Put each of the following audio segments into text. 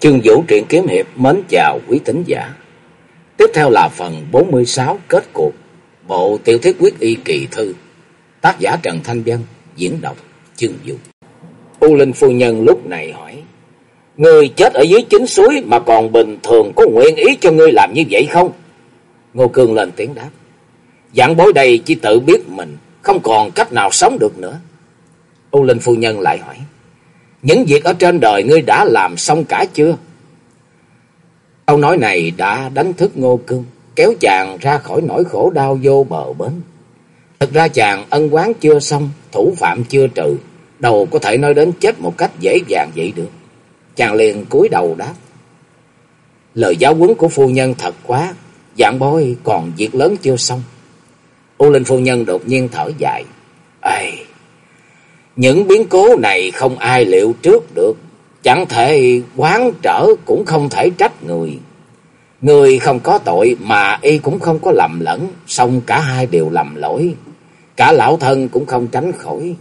Chương Vũ truyện kiếm hiệp mến chào quý tín giả. Tiếp theo là phần 46 kết cuộc, bộ tiểu thuyết quyết y kỳ thư. Tác giả Trần Thanh Vân diễn đọc Chương Vũ. U Linh phu nhân lúc này hỏi: "Ngươi chết ở dưới chính suối mà còn bình thường có nguyện ý cho ngươi làm như vậy không?" Ngô Cương lên tiếng đáp: "Dạng bối đây chỉ tự biết mình, không còn cách nào sống được nữa." U Linh phu nhân lại hỏi: những việc ở trên đời ngươi đã làm xong cả chưa? Câu nói này đã đánh thức Ngô Cương, kéo chàng ra khỏi nỗi khổ đau vô bờ bến. Thực ra chàng ân quán chưa xong, thủ phạm chưa trừ, đâu có thể nói đến chết một cách dễ dàng vậy được. Chàng liền cúi đầu đáp. Lời giáo huấn của phu nhân thật quá, dạng bối còn việc lớn chưa xong. U Linh phu nhân đột nhiên thở dài. Ây, những biến cố này không ai liệu trước được. Chẳng thể quán trở cũng không thể trách người. Người không có tội mà y cũng không có lầm lẫn. Xong cả hai đều lầm lỗi. Cả lão thân cũng không tránh khỏi.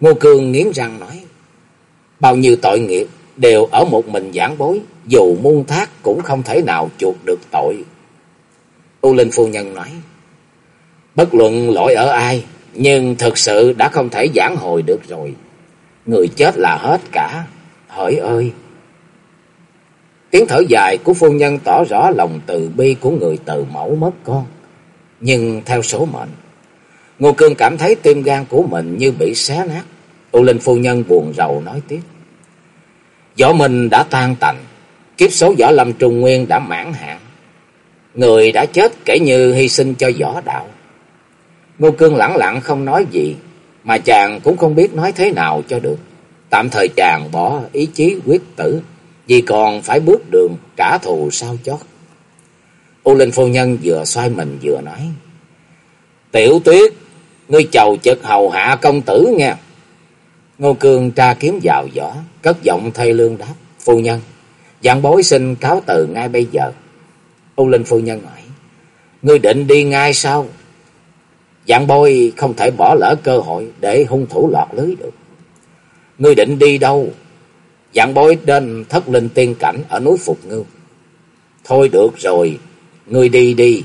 Ngô Cương nghiến răng nói. Bao nhiêu tội nghiệp đều ở một mình giảng bối. Dù muôn thác cũng không thể nào chuộc được tội. U Linh Phu Nhân nói. Bất luận lỗi ở ai nhưng thực sự đã không thể giảng hồi được rồi. Người chết là hết cả. Hỡi ơi! Tiếng thở dài của phu nhân tỏ rõ lòng từ bi của người từ mẫu mất con. Nhưng theo số mệnh, Ngô Cương cảm thấy tim gan của mình như bị xé nát. U Linh phu nhân buồn rầu nói tiếp. Võ Minh đã tan tành, kiếp số võ lâm trung nguyên đã mãn hạn. Người đã chết kể như hy sinh cho võ đạo. Ngô Cương lẳng lặng không nói gì, mà chàng cũng không biết nói thế nào cho được. Tạm thời chàng bỏ ý chí quyết tử, vì còn phải bước đường trả thù sao chót. U Linh Phu Nhân vừa xoay mình vừa nói. Tiểu tuyết, ngươi chầu chật hầu hạ công tử nha. Ngô Cương tra kiếm vào vỏ, cất giọng thay lương đáp. Phu Nhân, dạng bối xin cáo từ ngay bây giờ. U Linh Phu Nhân hỏi. Ngươi định đi ngay sao? Dạng bôi không thể bỏ lỡ cơ hội để hung thủ lọt lưới được. Ngươi định đi đâu? Dạng bôi đến thất linh tiên cảnh ở núi Phục Ngưu. Thôi được rồi, ngươi đi đi.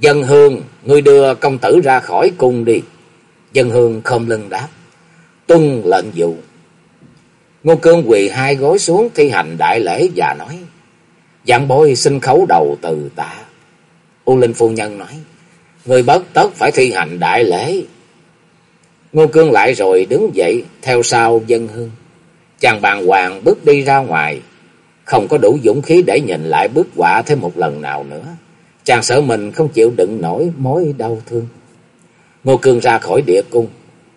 Dân hương, ngươi đưa công tử ra khỏi cung đi. Dân hương không lưng đáp. Tuân lệnh dụ. Ngô Cương quỳ hai gối xuống thi hành đại lễ và nói. Dạng bôi xin khấu đầu từ tạ. U Linh Phu Nhân nói. Người bất tất phải thi hành đại lễ. Ngô Cương lại rồi đứng dậy, theo sau dân hương. Chàng bàn hoàng bước đi ra ngoài, không có đủ dũng khí để nhìn lại bức quả thêm một lần nào nữa. Chàng sợ mình không chịu đựng nổi mối đau thương. Ngô Cương ra khỏi địa cung,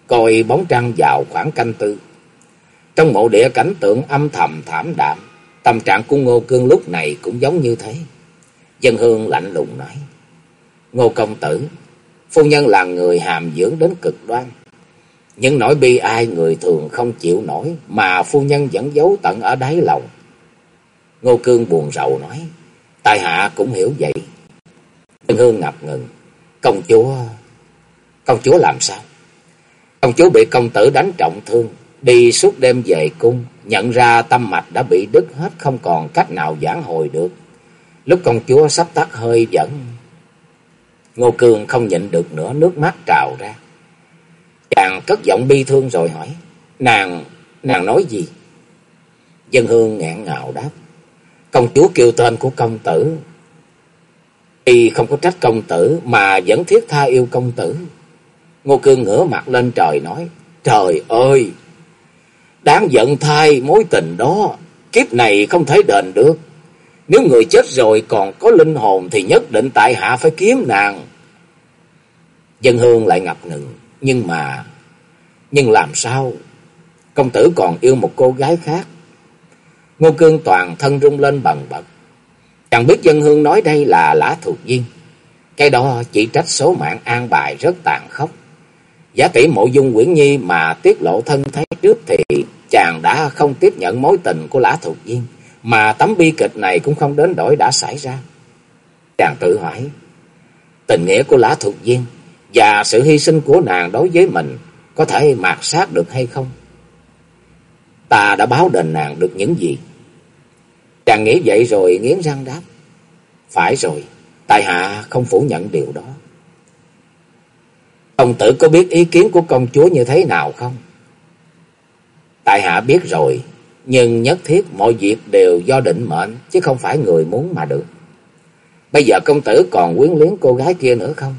coi bóng trăng vào khoảng canh tư. Trong mộ địa cảnh tượng âm thầm thảm đạm, tâm trạng của Ngô Cương lúc này cũng giống như thế. Dân hương lạnh lùng nói. Ngô Công Tử, phu nhân là người hàm dưỡng đến cực đoan. Những nỗi bi ai người thường không chịu nổi mà phu nhân vẫn giấu tận ở đáy lòng. Ngô Cương buồn rầu nói, tài hạ cũng hiểu vậy. Tân Hương ngập ngừng, công chúa, công chúa làm sao? Công chúa bị công tử đánh trọng thương, đi suốt đêm về cung, nhận ra tâm mạch đã bị đứt hết không còn cách nào giảng hồi được. Lúc công chúa sắp tắt hơi vẫn Ngô Cường không nhịn được nữa, nước mắt trào ra. Chàng cất giọng bi thương rồi hỏi, nàng, nàng nói gì? Dân hương ngạn ngào đáp, công chúa kêu tên của công tử. Y không có trách công tử mà vẫn thiết tha yêu công tử. Ngô Cương ngửa mặt lên trời nói, trời ơi, đáng giận thay mối tình đó, kiếp này không thể đền được. Nếu người chết rồi còn có linh hồn thì nhất định tại hạ phải kiếm nàng. Dân hương lại ngập ngừng. Nhưng mà... Nhưng làm sao? Công tử còn yêu một cô gái khác. Ngô Cương toàn thân rung lên bần bật. Chẳng biết dân hương nói đây là lã thuộc viên. Cái đó chỉ trách số mạng an bài rất tàn khốc. Giả tỷ mộ dung quyển Nhi mà tiết lộ thân thế trước thì chàng đã không tiếp nhận mối tình của lã thuộc viên. Mà tấm bi kịch này cũng không đến đổi đã xảy ra. Chàng tự hỏi, tình nghĩa của lã Thục viên và sự hy sinh của nàng đối với mình có thể mạt sát được hay không? Ta đã báo đền nàng được những gì? Chàng nghĩ vậy rồi nghiến răng đáp. Phải rồi, tại hạ không phủ nhận điều đó. Công tử có biết ý kiến của công chúa như thế nào không? Tại hạ biết rồi, nhưng nhất thiết mọi việc đều do định mệnh, chứ không phải người muốn mà được. Bây giờ công tử còn quyến luyến cô gái kia nữa không?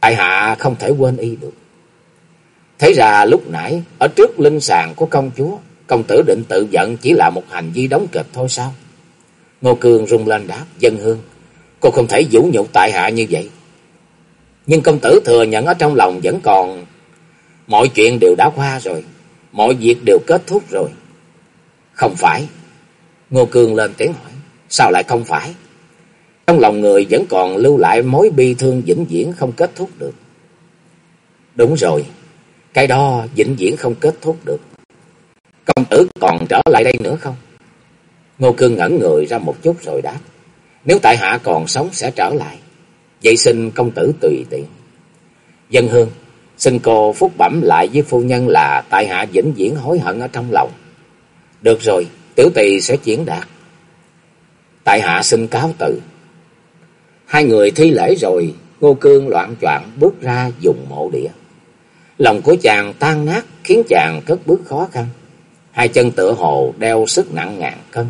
Tại hạ không thể quên y được. Thấy ra lúc nãy, ở trước linh sàng của công chúa, công tử định tự giận chỉ là một hành vi đóng kịch thôi sao? Ngô Cương rung lên đáp, dân hương, cô không thể vũ nhục tại hạ như vậy. Nhưng công tử thừa nhận ở trong lòng vẫn còn mọi chuyện đều đã qua rồi, mọi việc đều kết thúc rồi. Không phải. Ngô Cương lên tiếng hỏi, sao lại không phải? Trong lòng người vẫn còn lưu lại mối bi thương vĩnh viễn không kết thúc được. Đúng rồi, cái đó vĩnh viễn không kết thúc được. Công tử còn trở lại đây nữa không? Ngô Cương ngẩn người ra một chút rồi đáp. Nếu tại hạ còn sống sẽ trở lại. Vậy xin công tử tùy tiện. Dân hương, xin cô phúc bẩm lại với phu nhân là tại hạ vĩnh viễn hối hận ở trong lòng. Được rồi, tiểu tỳ sẽ chuyển đạt. Tại hạ xin cáo từ. Hai người thi lễ rồi, Ngô Cương loạn choạng bước ra dùng mộ địa. Lòng của chàng tan nát khiến chàng cất bước khó khăn. Hai chân tựa hồ đeo sức nặng ngàn cân.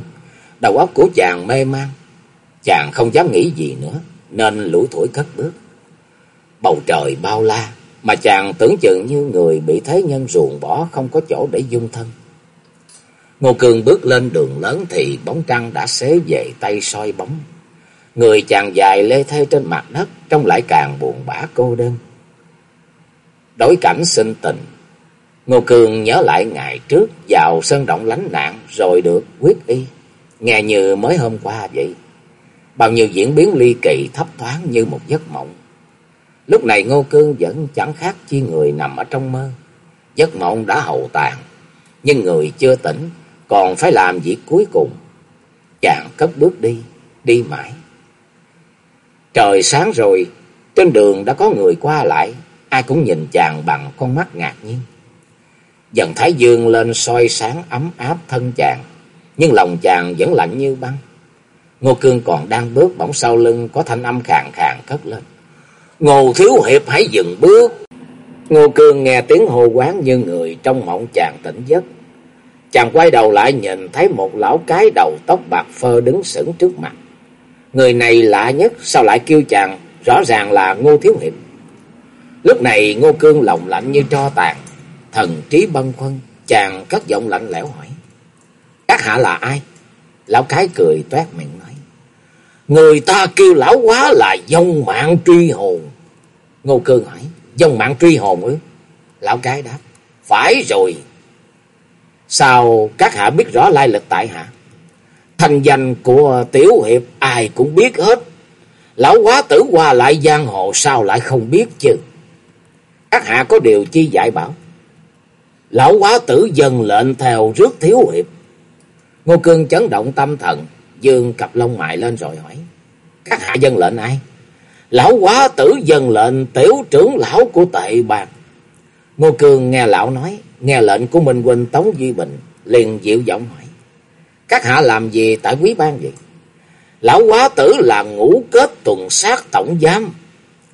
Đầu óc của chàng mê man. Chàng không dám nghĩ gì nữa, nên lủi thủi cất bước. Bầu trời bao la, mà chàng tưởng chừng như người bị thế nhân ruồng bỏ không có chỗ để dung thân. Ngô Cường bước lên đường lớn thì bóng trăng đã xế về tay soi bóng. Người chàng dài lê thê trên mặt đất, trông lại càng buồn bã cô đơn. Đối cảnh sinh tình, Ngô Cường nhớ lại ngày trước vào sân động lánh nạn rồi được quyết y, nghe như mới hôm qua vậy. Bao nhiêu diễn biến ly kỳ thấp thoáng như một giấc mộng. Lúc này Ngô Cương vẫn chẳng khác chi người nằm ở trong mơ. Giấc mộng đã hậu tàn, nhưng người chưa tỉnh, còn phải làm việc cuối cùng. Chàng cất bước đi, đi mãi. Trời sáng rồi, trên đường đã có người qua lại, ai cũng nhìn chàng bằng con mắt ngạc nhiên. Dần thái dương lên soi sáng ấm áp thân chàng, nhưng lòng chàng vẫn lạnh như băng. Ngô Cương còn đang bước bỗng sau lưng có thanh âm khàn khàn cất lên. Ngô Thiếu Hiệp hãy dừng bước. Ngô Cương nghe tiếng hô quán như người trong mộng chàng tỉnh giấc. Chàng quay đầu lại nhìn thấy một lão cái đầu tóc bạc phơ đứng sững trước mặt. Người này lạ nhất sao lại kêu chàng rõ ràng là Ngô Thiếu Hiệp. Lúc này Ngô Cương lòng lạnh như tro tàn, thần trí bâng khuâng, chàng cất giọng lạnh lẽo hỏi. Các hạ là ai? Lão cái cười toét miệng nói. Người ta kêu lão quá là dông mạng truy hồn. Ngô Cương hỏi, dông mạng truy hồn ư? Lão cái đáp, phải rồi. Sao các hạ biết rõ lai lịch tại hạ? Thành danh của tiểu hiệp ai cũng biết hết. Lão quá tử qua lại giang hồ sao lại không biết chứ? Các hạ có điều chi dạy bảo? Lão quá tử dần lệnh theo rước thiếu hiệp. Ngô Cương chấn động tâm thần, dương cặp lông mại lên rồi hỏi. Các hạ dân lệnh ai? Lão quá tử dân lệnh tiểu trưởng lão của tệ bạc. Ngô Cương nghe lão nói, nghe lệnh của Minh Huynh Tống Duy Bình, liền dịu giọng hỏi. Các hạ làm gì tại quý ban vậy? Lão quá tử là ngũ kết tuần sát tổng giám.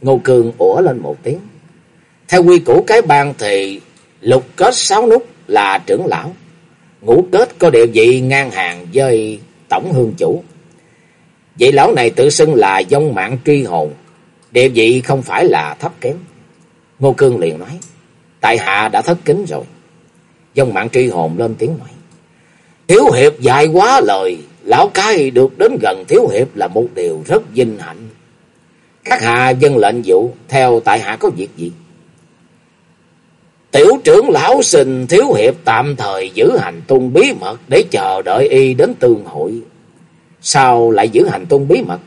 Ngô Cường ủa lên một tiếng. Theo quy củ cái ban thì lục kết sáu nút là trưởng lão. Ngũ kết có địa vị ngang hàng với tổng hương chủ. Vậy lão này tự xưng là dông mạng truy hồn. Địa vị không phải là thấp kém. Ngô Cương liền nói. Tại hạ đã thất kính rồi. Dông mạng truy hồn lên tiếng nói. Thiếu hiệp dài quá lời. Lão cái được đến gần thiếu hiệp là một điều rất vinh hạnh. Các hạ dân lệnh vụ, theo tại hạ có việc gì? Tiểu trưởng lão xin thiếu hiệp tạm thời giữ hành tung bí mật để chờ đợi y đến tương hội. Sao lại giữ hành tung bí mật?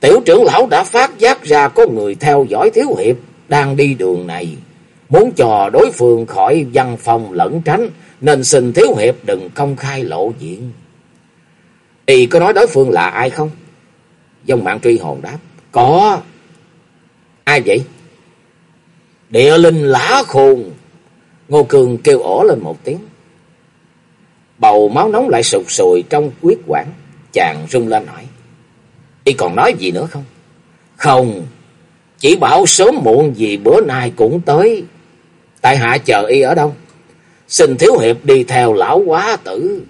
Tiểu trưởng lão đã phát giác ra có người theo dõi thiếu hiệp đang đi đường này. Muốn cho đối phương khỏi văn phòng lẫn tránh, nên xin thiếu hiệp đừng công khai lộ diện. Y có nói đối phương là ai không? Dông mạng truy hồn đáp. Có. Ai vậy? Địa linh lá khùng Ngô Cường kêu ổ lên một tiếng. Bầu máu nóng lại sụt sùi trong quyết quản. Chàng rung lên hỏi. Y còn nói gì nữa không? Không. Chỉ bảo sớm muộn gì bữa nay cũng tới. Tại hạ chờ y ở đâu? Xin thiếu hiệp đi theo lão quá tử.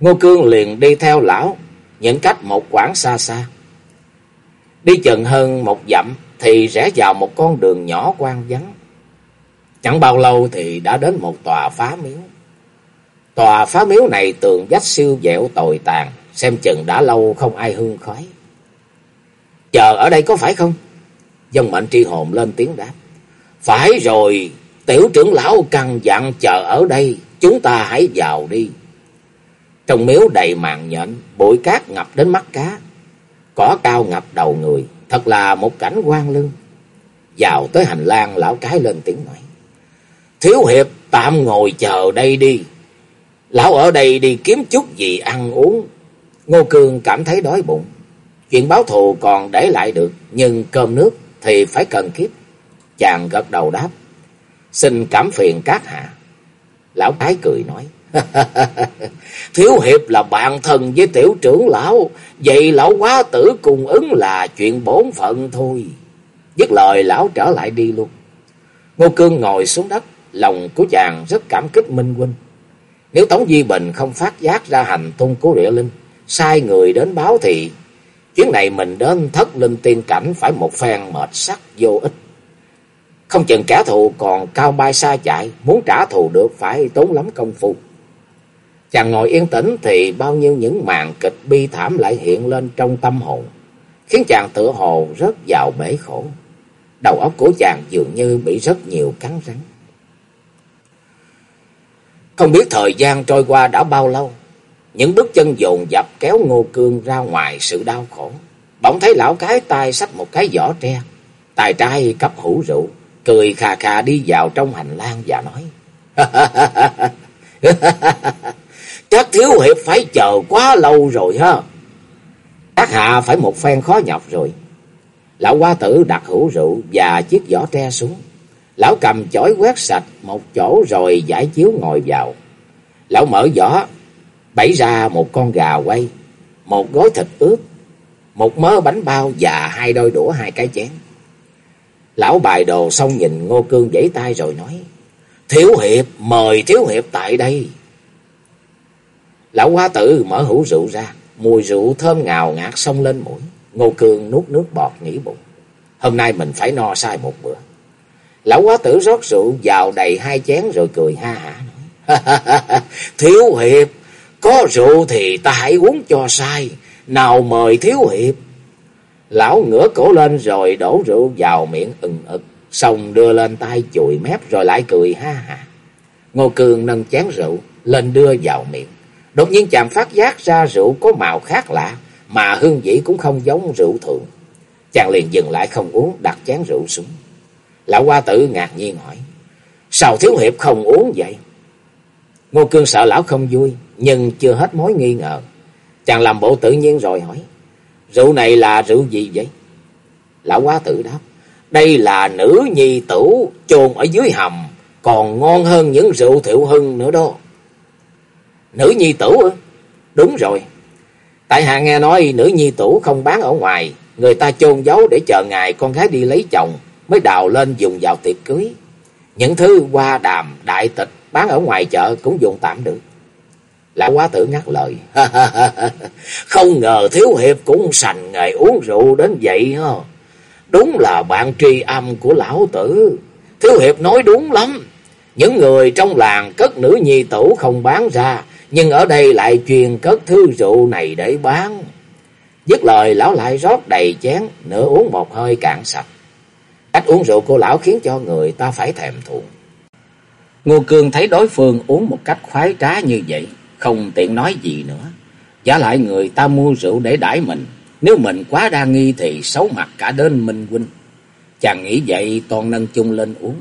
Ngô Cương liền đi theo lão. Những cách một quãng xa xa. Đi chừng hơn một dặm thì rẽ vào một con đường nhỏ quan vắng. Chẳng bao lâu thì đã đến một tòa phá miếu. Tòa phá miếu này tường vách siêu dẻo tồi tàn, xem chừng đã lâu không ai hương khói. Chờ ở đây có phải không? Dân mệnh tri hồn lên tiếng đáp. Phải rồi, tiểu trưởng lão căn dặn chờ ở đây, chúng ta hãy vào đi. Trong miếu đầy màn nhện, bụi cát ngập đến mắt cá, cỏ cao ngập đầu người, thật là một cảnh quan lương. Vào tới hành lang, lão cái lên tiếng nói. Thiếu hiệp tạm ngồi chờ đây đi. Lão ở đây đi kiếm chút gì ăn uống. Ngô Cương cảm thấy đói bụng. Chuyện báo thù còn để lại được, nhưng cơm nước thì phải cần kiếp. Chàng gật đầu đáp. Xin cảm phiền các hạ. Lão thái cười nói. Thiếu hiệp là bạn thân với tiểu trưởng lão. Vậy lão quá tử cùng ứng là chuyện bổn phận thôi. Dứt lời, lão trở lại đi luôn. Ngô Cương ngồi xuống đất. Lòng của chàng rất cảm kích Minh Huynh. Nếu Tống Di Bình không phát giác ra hành tung của địa linh. Sai người đến báo thì chuyến này mình đến thất linh tiên cảnh phải một phen mệt sắc vô ích. Không chừng kẻ thù còn cao bay xa chạy, muốn trả thù được phải tốn lắm công phu. Chàng ngồi yên tĩnh thì bao nhiêu những màn kịch bi thảm lại hiện lên trong tâm hồn, khiến chàng tự hồ rất vào bể khổ. Đầu óc của chàng dường như bị rất nhiều cắn rắn. Không biết thời gian trôi qua đã bao lâu, những bước chân dồn dập kéo Ngô Cương ra ngoài sự đau khổ. Bỗng thấy lão cái tay xách một cái giỏ tre, tài trai cấp hũ rượu, cười khà khà đi vào trong hành lang và nói. Chắc thiếu hiệp phải chờ quá lâu rồi ha. Các hạ phải một phen khó nhọc rồi. Lão hoa tử đặt hũ rượu và chiếc giỏ tre xuống. Lão cầm chổi quét sạch một chỗ rồi giải chiếu ngồi vào. Lão mở giỏ, bẫy ra một con gà quay, một gói thịt ướp, một mớ bánh bao và hai đôi đũa hai cái chén. Lão bài đồ xong nhìn Ngô Cương giãy tay rồi nói, Thiếu hiệp, mời thiếu hiệp tại đây. Lão hoa tử mở hũ rượu ra, mùi rượu thơm ngào ngạt xông lên mũi. Ngô Cương nuốt nước bọt nghĩ bụng. Hôm nay mình phải no sai một bữa. Lão quá tử rót rượu vào đầy hai chén rồi cười ha hả nói. thiếu hiệp, có rượu thì ta hãy uống cho sai. Nào mời thiếu hiệp. Lão ngửa cổ lên rồi đổ rượu vào miệng ừng ực. Xong đưa lên tay chùi mép rồi lại cười ha ha. Ngô Cường nâng chén rượu lên đưa vào miệng. Đột nhiên chàng phát giác ra rượu có màu khác lạ. Mà hương vị cũng không giống rượu thường. Chàng liền dừng lại không uống đặt chén rượu xuống. Lão hoa tử ngạc nhiên hỏi. Sao thiếu hiệp không uống vậy? Ngô Cương sợ lão không vui, nhưng chưa hết mối nghi ngờ. Chàng làm bộ tự nhiên rồi hỏi. Rượu này là rượu gì vậy? Lão Quá tử đáp. Đây là nữ nhi tử chôn ở dưới hầm, còn ngon hơn những rượu thiệu hưng nữa đó. Nữ nhi tử ư? Đúng rồi. Tại hạ nghe nói nữ nhi tử không bán ở ngoài, người ta chôn giấu để chờ ngày con gái đi lấy chồng mới đào lên dùng vào tiệc cưới. Những thứ hoa đàm, đại tịch bán ở ngoài chợ cũng dùng tạm được. Lão quá tử ngắt lời. Không ngờ thiếu hiệp cũng sành nghề uống rượu đến vậy ha. Đúng là bạn tri âm của lão tử. Thiếu hiệp nói đúng lắm. Những người trong làng cất nữ nhi tử không bán ra. Nhưng ở đây lại truyền cất thứ rượu này để bán. Dứt lời lão lại rót đầy chén. Nửa uống một hơi cạn sạch. Cách uống rượu của lão khiến cho người ta phải thèm thuồng. Ngô Cường thấy đối phương uống một cách khoái trá như vậy, không tiện nói gì nữa. Giả lại người ta mua rượu để đãi mình, nếu mình quá đa nghi thì xấu mặt cả đến Minh Huynh. Chàng nghĩ vậy toàn nâng chung lên uống.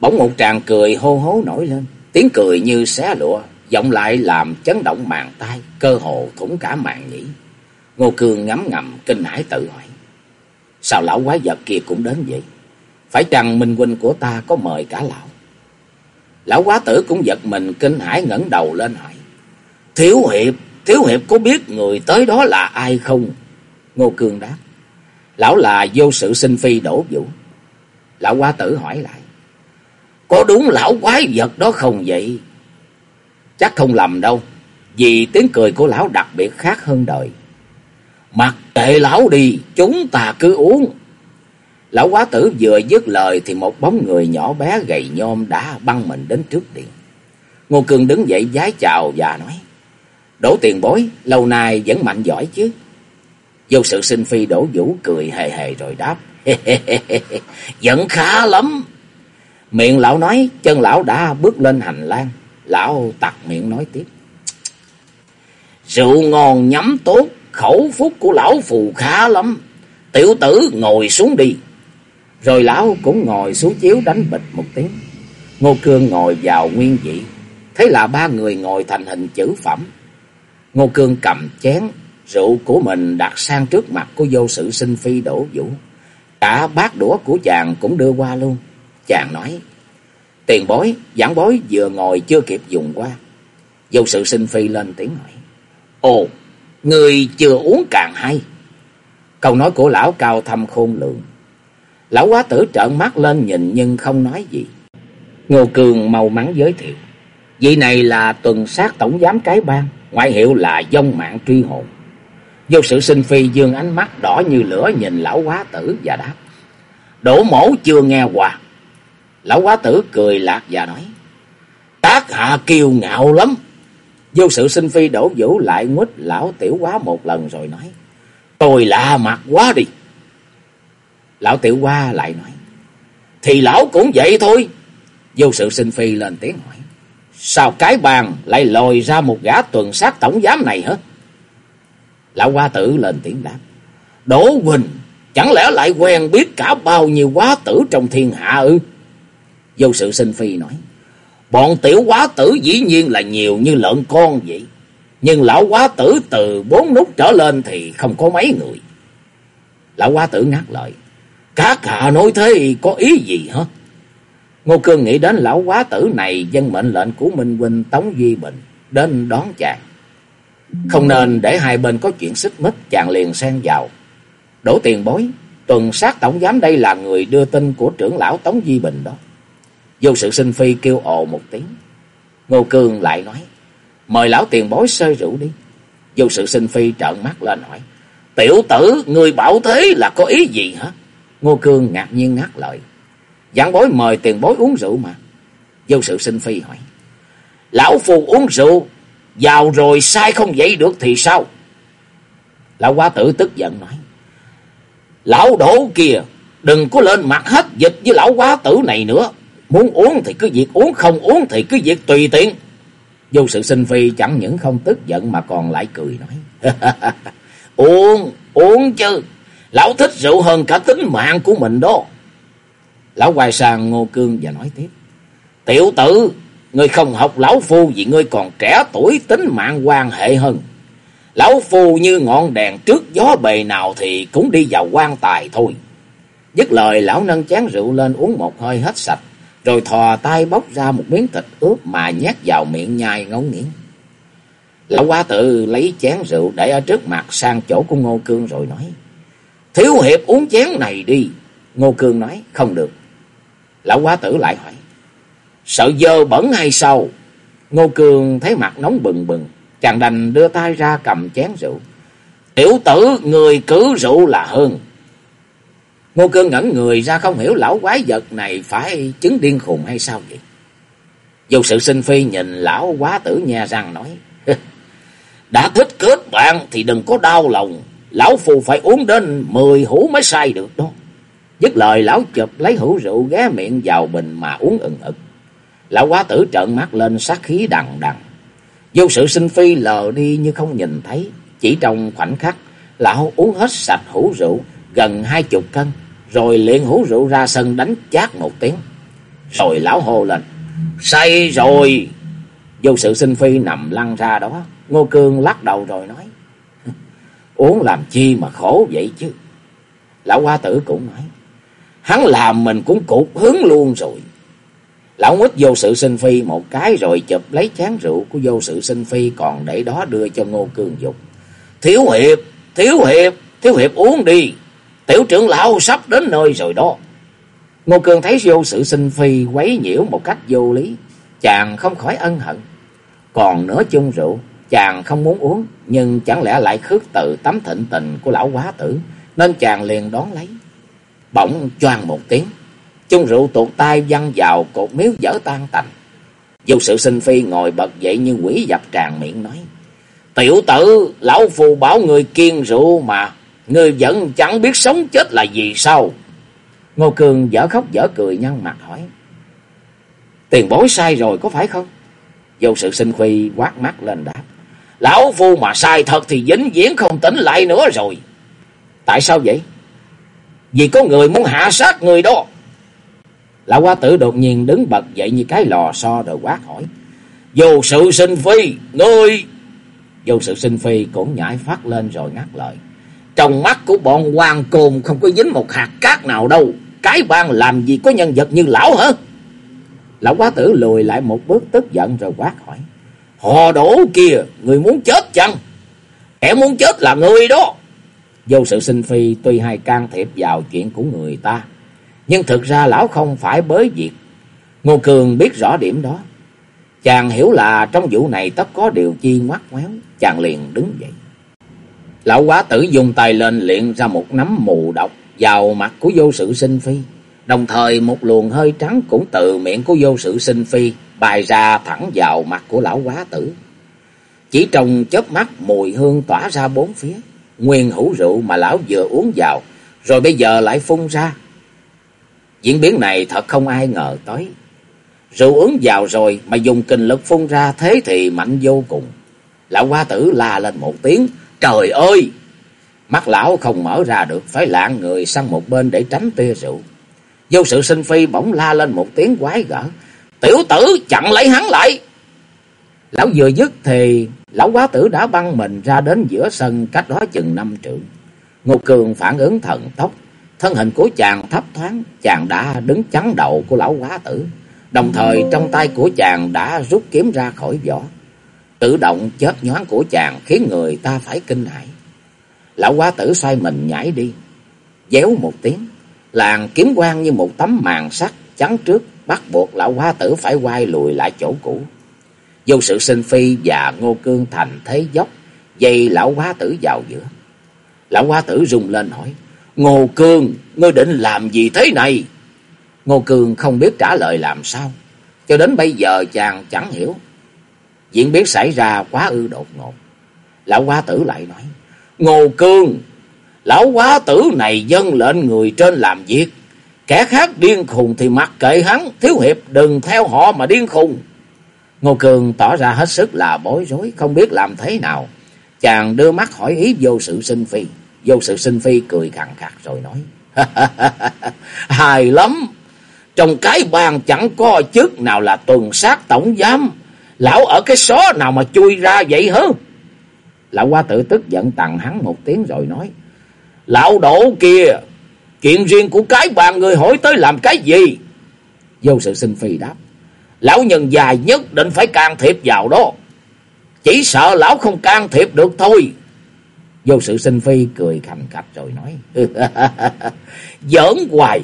Bỗng một tràng cười hô hố nổi lên, tiếng cười như xé lụa, giọng lại làm chấn động màn tai, cơ hồ thủng cả màn nhĩ. Ngô Cương ngắm ngầm kinh hãi tự hỏi. Sao lão quái vật kia cũng đến vậy? Phải chăng Minh Huynh của ta có mời cả lão? Lão quá tử cũng giật mình kinh hãi ngẩng đầu lên hỏi. Thiếu hiệp, thiếu hiệp có biết người tới đó là ai không? Ngô Cương đáp. Lão là vô sự sinh phi đổ vũ. Lão quá tử hỏi lại. Có đúng lão quái vật đó không vậy? Chắc không lầm đâu. Vì tiếng cười của lão đặc biệt khác hơn đời. Mặc kệ lão đi, chúng ta cứ uống. Lão quá tử vừa dứt lời thì một bóng người nhỏ bé gầy nhom đã băng mình đến trước điện. Ngô Cương đứng dậy vái chào và nói. Đỗ tiền bối, lâu nay vẫn mạnh giỏi chứ. Vô sự sinh phi đổ vũ cười hề hề rồi đáp. Vẫn khá lắm. Miệng lão nói, chân lão đã bước lên hành lang. Lão tặc miệng nói tiếp. Rượu ngon nhắm tốt, khẩu phúc của lão phù khá lắm. Tiểu tử ngồi xuống đi. Rồi lão cũng ngồi xuống chiếu đánh bịch một tiếng. Ngô Cương ngồi vào nguyên vị. Thế là ba người ngồi thành hình chữ phẩm. Ngô Cương cầm chén rượu của mình đặt sang trước mặt của vô sự sinh phi đổ vũ. Cả bát đũa của chàng cũng đưa qua luôn. Chàng nói, tiền bối, giảng bối vừa ngồi chưa kịp dùng qua. Vô sự sinh phi lên tiếng hỏi, ồ, người chưa uống càng hay. Câu nói của lão cao thâm khôn lượng. Lão quá tử trợn mắt lên nhìn nhưng không nói gì. Ngô Cường mau mắn giới thiệu. Vị này là tuần sát tổng giám cái bang, ngoại hiệu là dông mạng truy hồn. Vô sự sinh phi dương ánh mắt đỏ như lửa nhìn lão quá tử và đáp. Đổ mổ chưa nghe qua. Lão quá tử cười lạc và nói. tác hạ kiêu ngạo lắm. Vô sự sinh phi đổ vũ lại nguýt lão tiểu quá một lần rồi nói. Tôi lạ mặt quá đi. Lão tiểu qua lại nói. Thì lão cũng vậy thôi. Vô sự sinh phi lên tiếng hỏi. Sao cái bàn lại lòi ra một gã tuần sát tổng giám này hả? Lão hoa tử lên tiếng đáp. Đỗ Quỳnh, chẳng lẽ lại quen biết cả bao nhiêu quá tử trong thiên hạ ư? Vô sự sinh phi nói. Bọn tiểu quá tử dĩ nhiên là nhiều như lợn con vậy. Nhưng lão quá tử từ bốn nút trở lên thì không có mấy người. Lão quá tử ngắt lời. Các hạ nói thế có ý gì hả? Ngô Cương nghĩ đến lão quá tử này dân mệnh lệnh của Minh Huynh Tống Duy Bình đến đón chàng. Không nên để hai bên có chuyện xích mích chàng liền xen vào. Đổ tiền bối, tuần sát tổng giám đây là người đưa tin của trưởng lão Tống Duy Bình đó. Vô sự sinh phi kêu ồ một tiếng. Ngô Cương lại nói, mời lão tiền bối sơi rượu đi. Vô sự sinh phi trợn mắt lên hỏi, tiểu tử, người bảo thế là có ý gì hả? Ngô Cương ngạc nhiên ngắt lời. Giảng bối mời tiền bối uống rượu mà. Vô sự sinh phi hỏi. Lão phù uống rượu, vào rồi sai không dậy được thì sao? Lão quá tử tức giận nói. Lão đổ kìa, đừng có lên mặt hết dịch với lão quá tử này nữa. Muốn uống thì cứ việc uống, không uống thì cứ việc tùy tiện. Vô sự sinh phi chẳng những không tức giận mà còn lại cười nói. uống, uống chứ. Lão thích rượu hơn cả tính mạng của mình đó. Lão quay sang Ngô Cương và nói tiếp. Tiểu tử, ngươi không học lão phu vì ngươi còn trẻ tuổi tính mạng quan hệ hơn. Lão phu như ngọn đèn trước gió bề nào thì cũng đi vào quan tài thôi. Dứt lời lão nâng chén rượu lên uống một hơi hết sạch. Rồi thò tay bóc ra một miếng thịt ướp mà nhét vào miệng nhai ngấu nghiến. Lão quá tự lấy chén rượu để ở trước mặt sang chỗ của Ngô Cương rồi nói. Thiếu hiệp uống chén này đi. Ngô Cương nói, không được. Lão quá tử lại hỏi. Sợ dơ bẩn hay sao? Ngô Cường thấy mặt nóng bừng bừng. Chàng đành đưa tay ra cầm chén rượu. Tiểu tử, người cứ rượu là hơn. Ngô Cương ngẩn người ra không hiểu lão quái vật này phải chứng điên khùng hay sao vậy. Dù sự sinh phi nhìn lão quá tử nha răng nói. Đã thích kết bạn thì đừng có đau lòng. Lão phù phải uống đến mười hũ mới sai được đó. Dứt lời lão chụp lấy hũ rượu ghé miệng vào bình mà uống ừng ực. Lão quá tử trợn mắt lên sát khí đằng đằng. Vô sự sinh phi lờ đi như không nhìn thấy. Chỉ trong khoảnh khắc, lão uống hết sạch hũ rượu gần hai chục cân. Rồi liền hũ rượu ra sân đánh chát một tiếng. Rồi lão hô lên. Say rồi. Vô sự sinh phi nằm lăn ra đó. Ngô Cương lắc đầu rồi nói. Uống làm chi mà khổ vậy chứ. Lão hoa tử cũng nói. Hắn làm mình cũng cục hứng luôn rồi. Lão quýt vô sự sinh phi một cái rồi chụp lấy chén rượu của vô sự sinh phi còn để đó đưa cho Ngô Cương dục. Thiếu hiệp, thiếu hiệp, thiếu hiệp uống đi. Tiểu trưởng lão sắp đến nơi rồi đó. Ngô Cường thấy vô sự sinh phi quấy nhiễu một cách vô lý. Chàng không khỏi ân hận. Còn nửa chung rượu, chàng không muốn uống. Nhưng chẳng lẽ lại khước từ tấm thịnh tình của lão quá tử. Nên chàng liền đón lấy. Bỗng choang một tiếng. Chung rượu tuột tay văng vào cột miếu dở tan tành. Dù sự sinh phi ngồi bật dậy như quỷ dập tràn miệng nói. Tiểu tử, lão phù bảo người kiên rượu mà. Người vẫn chẳng biết sống chết là gì sao? Ngô Cường dở khóc dở cười nhăn mặt hỏi. Tiền bối sai rồi có phải không? Vô sự sinh phi quát mắt lên đáp. Lão phu mà sai thật thì dính viễn không tỉnh lại nữa rồi. Tại sao vậy? Vì có người muốn hạ sát người đó. Lão hoa tử đột nhiên đứng bật dậy như cái lò xo rồi quát hỏi. Dù sự sinh phi, ngươi... Dù sự sinh phi cũng nhảy phát lên rồi ngắt lời. Trong mắt của bọn hoàng cồn không có dính một hạt cát nào đâu. Cái bang làm gì có nhân vật như lão hả? Lão quá tử lùi lại một bước tức giận rồi quát hỏi. Họ đổ kia, người muốn chết chăng? Kẻ muốn chết là người đó. Vô sự sinh phi tuy hay can thiệp vào chuyện của người ta. Nhưng thực ra lão không phải bới việc. Ngô Cường biết rõ điểm đó. Chàng hiểu là trong vụ này tất có điều chi ngoắt ngoéo. Chàng liền đứng dậy. Lão quá tử dùng tay lên luyện ra một nắm mù độc vào mặt của vô sự sinh phi. Đồng thời một luồng hơi trắng cũng từ miệng của vô sự sinh phi bài ra thẳng vào mặt của lão quá tử. Chỉ trong chớp mắt mùi hương tỏa ra bốn phía. Nguyên hữu rượu mà lão vừa uống vào rồi bây giờ lại phun ra. Diễn biến này thật không ai ngờ tới. Rượu uống vào rồi mà dùng kinh lực phun ra thế thì mạnh vô cùng. Lão quá tử la lên một tiếng. Trời ơi! Mắt lão không mở ra được, phải lạng người sang một bên để tránh tia rượu. Vô sự sinh phi bỗng la lên một tiếng quái gở. Tiểu tử chặn lấy hắn lại. Lão vừa dứt thì lão quá tử đã băng mình ra đến giữa sân cách đó chừng năm trượng. Ngô Cường phản ứng thần tốc. Thân hình của chàng thấp thoáng, chàng đã đứng chắn đầu của lão quá tử. Đồng thời trong tay của chàng đã rút kiếm ra khỏi vỏ. Tự động chớp nhoáng của chàng khiến người ta phải kinh hãi. Lão quá tử xoay mình nhảy đi. Déo một tiếng. Làng kiếm quang như một tấm màn sắt chắn trước. Bắt buộc lão hóa tử phải quay lùi lại chỗ cũ. Dù sự sinh phi và ngô cương thành thế dốc. Dây lão hóa tử vào giữa. Lão hóa tử rung lên hỏi. Ngô cương, ngươi định làm gì thế này? Ngô cương không biết trả lời làm sao. Cho đến bây giờ chàng chẳng hiểu. Diễn biến xảy ra quá ư đột ngột. Lão hóa tử lại nói. Ngô Cương, lão hóa tử này dân lệnh người trên làm việc. Kẻ khác điên khùng thì mặc kệ hắn, thiếu hiệp đừng theo họ mà điên khùng. Ngô cường tỏ ra hết sức là bối rối, không biết làm thế nào. Chàng đưa mắt hỏi ý vô sự sinh phi. Vô sự sinh phi cười khẳng khặt rồi nói. Hài lắm. Trong cái bàn chẳng có chức nào là tuần sát tổng giám. Lão ở cái xó nào mà chui ra vậy hứ Lão qua tự tức giận tặng hắn một tiếng rồi nói. Lão đổ kia, chuyện riêng của cái bàn người hỏi tới làm cái gì? Vô sự sinh phi đáp. Lão nhân dài nhất định phải can thiệp vào đó. Chỉ sợ lão không can thiệp được thôi. Vô sự sinh phi cười khành khạch rồi nói. Giỡn hoài.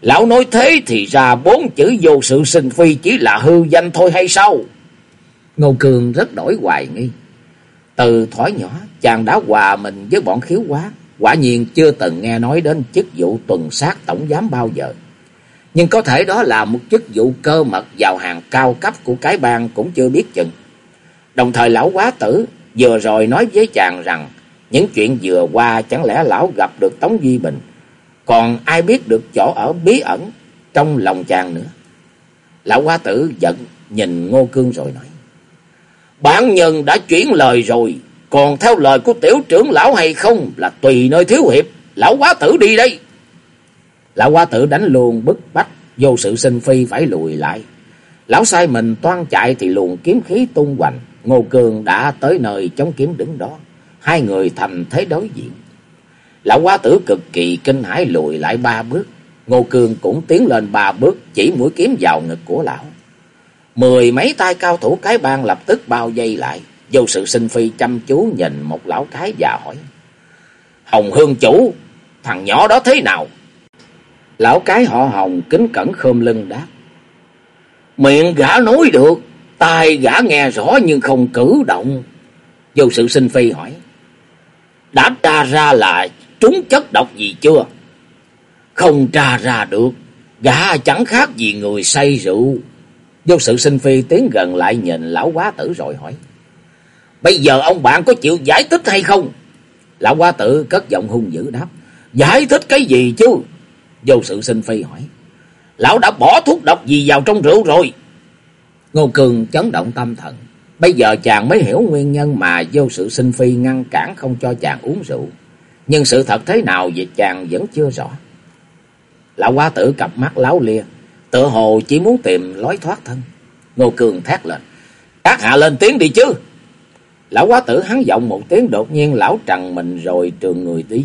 Lão nói thế thì ra bốn chữ vô sự sinh phi chỉ là hư danh thôi hay sao? Ngô Cường rất đổi hoài nghi. Từ thói nhỏ, chàng đã hòa mình với bọn khiếu quá. Quả nhiên chưa từng nghe nói đến chức vụ tuần sát tổng giám bao giờ. Nhưng có thể đó là một chức vụ cơ mật vào hàng cao cấp của cái bang cũng chưa biết chừng. Đồng thời lão quá tử vừa rồi nói với chàng rằng những chuyện vừa qua chẳng lẽ lão gặp được Tống Duy Bình. Còn ai biết được chỗ ở bí ẩn trong lòng chàng nữa. Lão quá tử giận nhìn Ngô Cương rồi nói. Bản nhân đã chuyển lời rồi, còn theo lời của tiểu trưởng lão hay không là tùy nơi thiếu hiệp, lão quá tử đi đây. Lão quá tử đánh luôn bức bách, vô sự sinh phi phải lùi lại. Lão sai mình toan chạy thì luồng kiếm khí tung hoành, Ngô Cường đã tới nơi chống kiếm đứng đó. Hai người thành thế đối diện. Lão quá tử cực kỳ kinh hãi lùi lại ba bước. Ngô Cương cũng tiến lên ba bước chỉ mũi kiếm vào ngực của lão. Mười mấy tay cao thủ cái bang lập tức bao dây lại. Vô sự sinh phi chăm chú nhìn một lão cái và hỏi. Hồng Hương chủ, thằng nhỏ đó thế nào? Lão cái họ Hồng kính cẩn khom lưng đáp. Miệng gã nói được, tai gã nghe rõ nhưng không cử động. Vô sự sinh phi hỏi. Đã tra ra là trúng chất độc gì chưa? Không tra ra được, gã chẳng khác gì người say rượu. Vô sự sinh phi tiến gần lại nhìn lão quá tử rồi hỏi. Bây giờ ông bạn có chịu giải thích hay không? Lão qua tự cất giọng hung dữ đáp. Giải thích cái gì chứ? Vô sự sinh phi hỏi. Lão đã bỏ thuốc độc gì vào trong rượu rồi? Ngô Cường chấn động tâm thần. Bây giờ chàng mới hiểu nguyên nhân mà vô sự sinh phi ngăn cản không cho chàng uống rượu. Nhưng sự thật thế nào vậy chàng vẫn chưa rõ. Lão quá tử cặp mắt láo lia, tự hồ chỉ muốn tìm lối thoát thân. Ngô Cường thét lên. Các hạ lên tiếng đi chứ. Lão quá tử hắn giọng một tiếng đột nhiên lão trằn mình rồi trường người đi.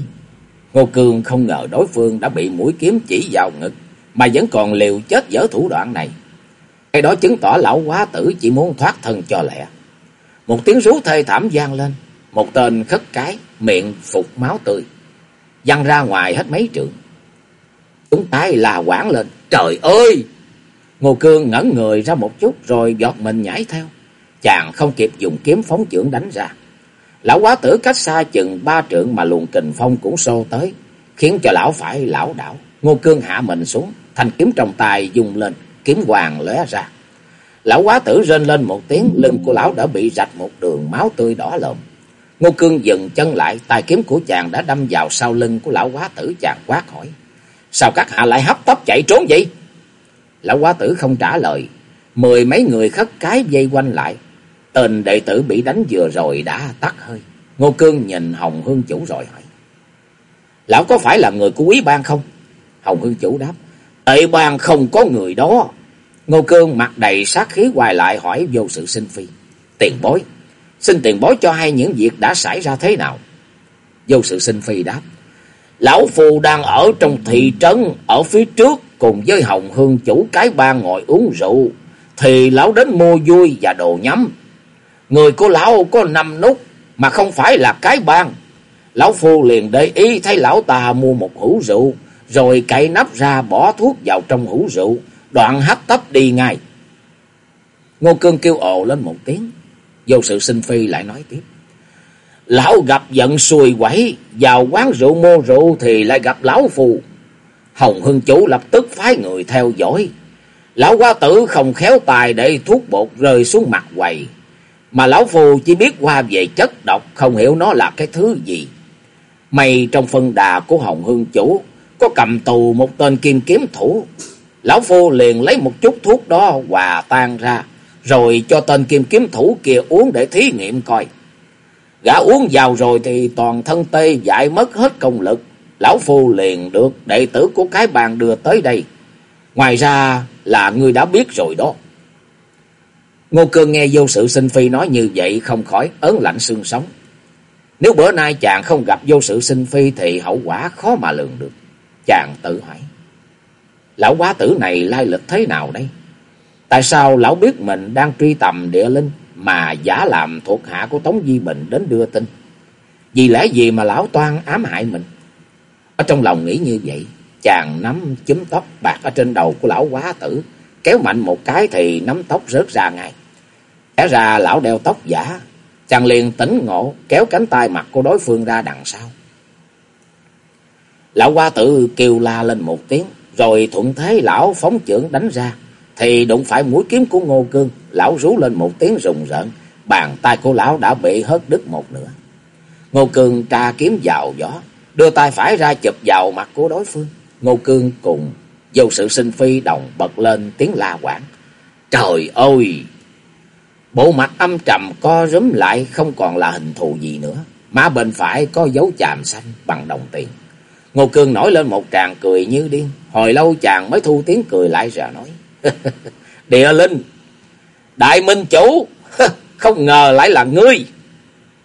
Ngô cương không ngờ đối phương đã bị mũi kiếm chỉ vào ngực, mà vẫn còn liều chết dở thủ đoạn này. Cái đó chứng tỏ lão quá tử chỉ muốn thoát thân cho lẹ. Một tiếng rú thê thảm vang lên, một tên khất cái, miệng phục máu tươi, văng ra ngoài hết mấy trượng. Chúng tái là quảng lên, trời ơi! Ngô Cương ngẩn người ra một chút rồi giọt mình nhảy theo. Chàng không kịp dùng kiếm phóng chưởng đánh ra. Lão quá tử cách xa chừng ba trượng mà luồng kình phong cũng xô tới, khiến cho lão phải lão đảo. Ngô Cương hạ mình xuống, thanh kiếm trong tay dùng lên, kiếm hoàng lóe ra. Lão quá tử rên lên một tiếng, lưng của lão đã bị rạch một đường máu tươi đỏ lộn Ngô Cương dừng chân lại, tài kiếm của chàng đã đâm vào sau lưng của lão quá tử chàng quát hỏi. Sao các hạ lại hấp tấp chạy trốn vậy? Lão quá tử không trả lời. Mười mấy người khất cái dây quanh lại. Tên đệ tử bị đánh vừa rồi đã tắt hơi. Ngô Cương nhìn Hồng Hương Chủ rồi hỏi. Lão có phải là người của quý bang không? Hồng Hương Chủ đáp. Tệ bang không có người đó. Ngô Cương mặt đầy sát khí hoài lại hỏi vô sự sinh phi. Tiền bối. Xin tiền bối cho hay những việc đã xảy ra thế nào? Vô sự sinh phi đáp. Lão Phù đang ở trong thị trấn, ở phía trước cùng với Hồng Hương chủ cái bang ngồi uống rượu. Thì lão đến mua vui và đồ nhắm. Người của lão có năm nút mà không phải là cái bang. Lão Phu liền để ý thấy lão ta mua một hũ rượu, rồi cậy nắp ra bỏ thuốc vào trong hũ rượu, đoạn hấp tấp đi ngay. Ngô Cương kêu ồ lên một tiếng, vô sự sinh phi lại nói tiếp. Lão gặp giận xùi quẩy, vào quán rượu mua rượu thì lại gặp lão phù. Hồng Hưng Chủ lập tức phái người theo dõi. Lão quá tử không khéo tài để thuốc bột rơi xuống mặt quầy. Mà lão phù chỉ biết qua về chất độc, không hiểu nó là cái thứ gì. May trong phân đà của Hồng hương Chủ, có cầm tù một tên kim kiếm thủ. Lão phu liền lấy một chút thuốc đó hòa tan ra, rồi cho tên kim kiếm thủ kia uống để thí nghiệm coi. Gã uống vào rồi thì toàn thân tê dại mất hết công lực. Lão Phu liền được đệ tử của cái bàn đưa tới đây. Ngoài ra là ngươi đã biết rồi đó. Ngô Cương nghe vô sự sinh phi nói như vậy không khỏi ớn lạnh xương sống. Nếu bữa nay chàng không gặp vô sự sinh phi thì hậu quả khó mà lường được. Chàng tự hỏi. Lão quá tử này lai lịch thế nào đây? Tại sao lão biết mình đang truy tầm địa linh mà giả làm thuộc hạ của Tống Di Bình đến đưa tin? Vì lẽ gì mà lão toan ám hại mình? Ở trong lòng nghĩ như vậy, chàng nắm chúm tóc bạc ở trên đầu của lão quá tử, kéo mạnh một cái thì nắm tóc rớt ra ngay. Kẻ ra lão đeo tóc giả, chàng liền tỉnh ngộ, kéo cánh tay mặt của đối phương ra đằng sau. Lão qua tự kêu la lên một tiếng, rồi thuận thế lão phóng chưởng đánh ra, thì đụng phải mũi kiếm của Ngô Cương, lão rú lên một tiếng rùng rợn, bàn tay của lão đã bị hất đứt một nửa. Ngô Cương tra kiếm vào gió, đưa tay phải ra chụp vào mặt của đối phương. Ngô Cương cùng vô sự sinh phi đồng bật lên tiếng la quảng. Trời ơi! Bộ mặt âm trầm co rúm lại không còn là hình thù gì nữa. Má bên phải có dấu chàm xanh bằng đồng tiền. Ngô Cương nổi lên một tràng cười như điên. Hồi lâu chàng mới thu tiếng cười lại rồi nói. Địa Linh! Đại Minh Chủ! Không ngờ lại là ngươi!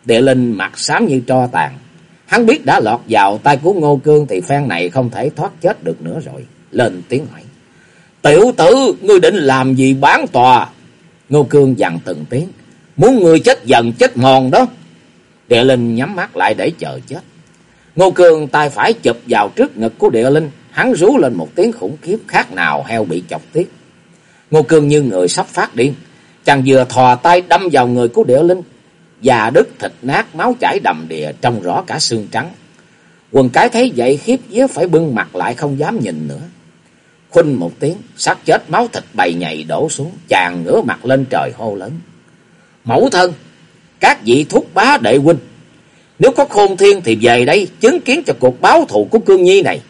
Địa Linh mặt xám như tro tàn. Hắn biết đã lọt vào tay của Ngô Cương thì phen này không thể thoát chết được nữa rồi. lên tiếng hỏi. Tiểu tử, ngươi định làm gì bán tòa? Ngô Cương dặn từng tiếng. Muốn người chết dần chết mòn đó. Địa Linh nhắm mắt lại để chờ chết. Ngô Cương tay phải chụp vào trước ngực của Địa Linh. Hắn rú lên một tiếng khủng khiếp khác nào heo bị chọc tiết. Ngô Cương như người sắp phát điên. Chàng vừa thò tay đâm vào người của Địa Linh. Và đứt thịt nát, máu chảy đầm đìa trông rõ cả xương trắng. Quần cái thấy vậy khiếp vía phải bưng mặt lại không dám nhìn nữa. Khuynh một tiếng, xác chết máu thịt bầy nhầy đổ xuống, chàng ngửa mặt lên trời hô lớn. Mẫu thân, các vị thúc bá đệ huynh, nếu có khôn thiên thì về đây chứng kiến cho cuộc báo thù của cương nhi này.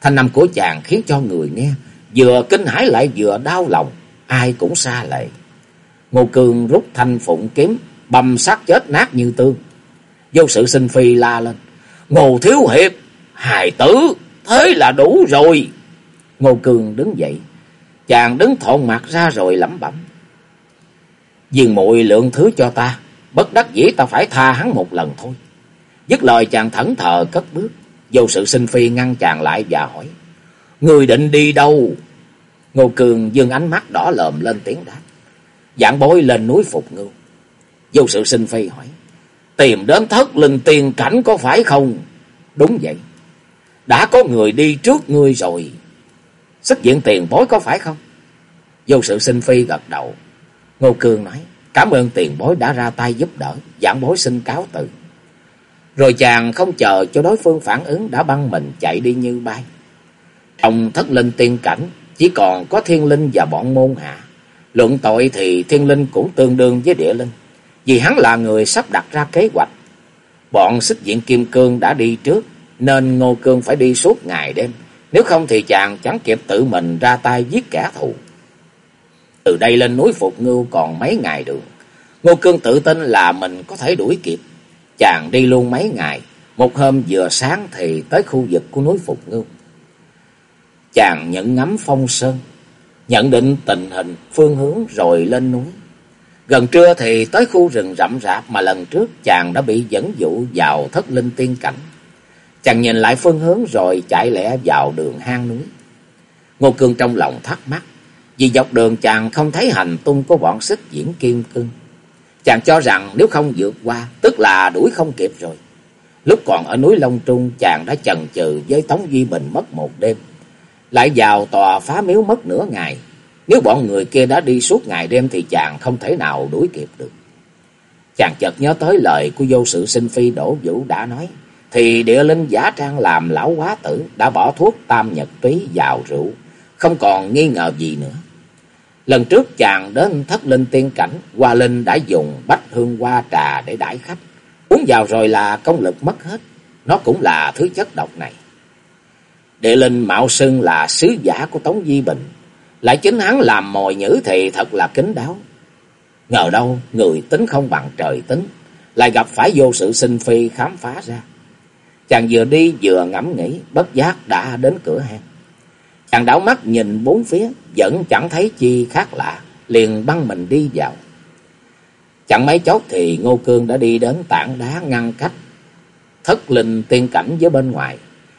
Thanh âm của chàng khiến cho người nghe, vừa kinh hãi lại vừa đau lòng, ai cũng xa lệ. Ngô Cương rút thanh phụng kiếm, bầm xác chết nát như tương. Vô sự sinh phi la lên. Ngô Thiếu Hiệp, hài tử, thế là đủ rồi. Ngô Cường đứng dậy, chàng đứng thộn mặt ra rồi lẩm bẩm. Dường muội lượng thứ cho ta, bất đắc dĩ ta phải tha hắn một lần thôi. Dứt lời chàng thẫn thờ cất bước, vô sự sinh phi ngăn chàng lại và hỏi. Người định đi đâu? Ngô Cường dương ánh mắt đỏ lợm lên tiếng đáp. Dạng bối lên núi Phục Ngưu. Vô sự sinh phi hỏi. Tìm đến thất linh tiền cảnh có phải không? Đúng vậy. Đã có người đi trước ngươi rồi. Sức diện tiền bối có phải không? Vô sự sinh phi gật đầu. Ngô Cương nói. Cảm ơn tiền bối đã ra tay giúp đỡ. Giảng bối xin cáo từ. Rồi chàng không chờ cho đối phương phản ứng đã băng mình chạy đi như bay. Trong thất linh tiên cảnh chỉ còn có thiên linh và bọn môn hạ. Luận tội thì thiên linh cũng tương đương với địa linh. Vì hắn là người sắp đặt ra kế hoạch. Bọn xích diện kim cương đã đi trước, nên Ngô Cương phải đi suốt ngày đêm. Nếu không thì chàng chẳng kịp tự mình ra tay giết kẻ thù. Từ đây lên núi Phục Ngưu còn mấy ngày đường. Ngô Cương tự tin là mình có thể đuổi kịp. Chàng đi luôn mấy ngày. Một hôm vừa sáng thì tới khu vực của núi Phục Ngưu. Chàng nhận ngắm phong sơn, nhận định tình hình, phương hướng rồi lên núi. Gần trưa thì tới khu rừng rậm rạp mà lần trước chàng đã bị dẫn dụ vào thất linh tiên cảnh. Chàng nhìn lại phương hướng rồi chạy lẻ vào đường hang núi. Ngô Cương trong lòng thắc mắc, vì dọc đường chàng không thấy hành tung của bọn xích diễn kim cương. Chàng cho rằng nếu không vượt qua, tức là đuổi không kịp rồi. Lúc còn ở núi Long Trung, chàng đã chần chừ với Tống Duy Bình mất một đêm. Lại vào tòa phá miếu mất nửa ngày, nếu bọn người kia đã đi suốt ngày đêm thì chàng không thể nào đuổi kịp được. Chàng chợt nhớ tới lời của vô sự sinh phi Đỗ Vũ đã nói. Thì địa linh giả trang làm lão quá tử đã bỏ thuốc tam nhật túy vào rượu. Không còn nghi ngờ gì nữa. Lần trước chàng đến thất linh tiên cảnh, Hoa Linh đã dùng bách hương hoa trà để đãi khách. Uống vào rồi là công lực mất hết. Nó cũng là thứ chất độc này. Địa linh mạo xưng là sứ giả của Tống Di Bình. Lại chính hắn làm mồi nhữ thì thật là kính đáo. Ngờ đâu người tính không bằng trời tính. Lại gặp phải vô sự sinh phi khám phá ra. Chàng vừa đi vừa ngẫm nghĩ, bất giác đã đến cửa hang. Chàng đảo mắt nhìn bốn phía, vẫn chẳng thấy chi khác lạ. Liền băng mình đi vào. Chẳng mấy chốc thì Ngô Cương đã đi đến tảng đá ngăn cách. Thất linh tiên cảnh với bên ngoài.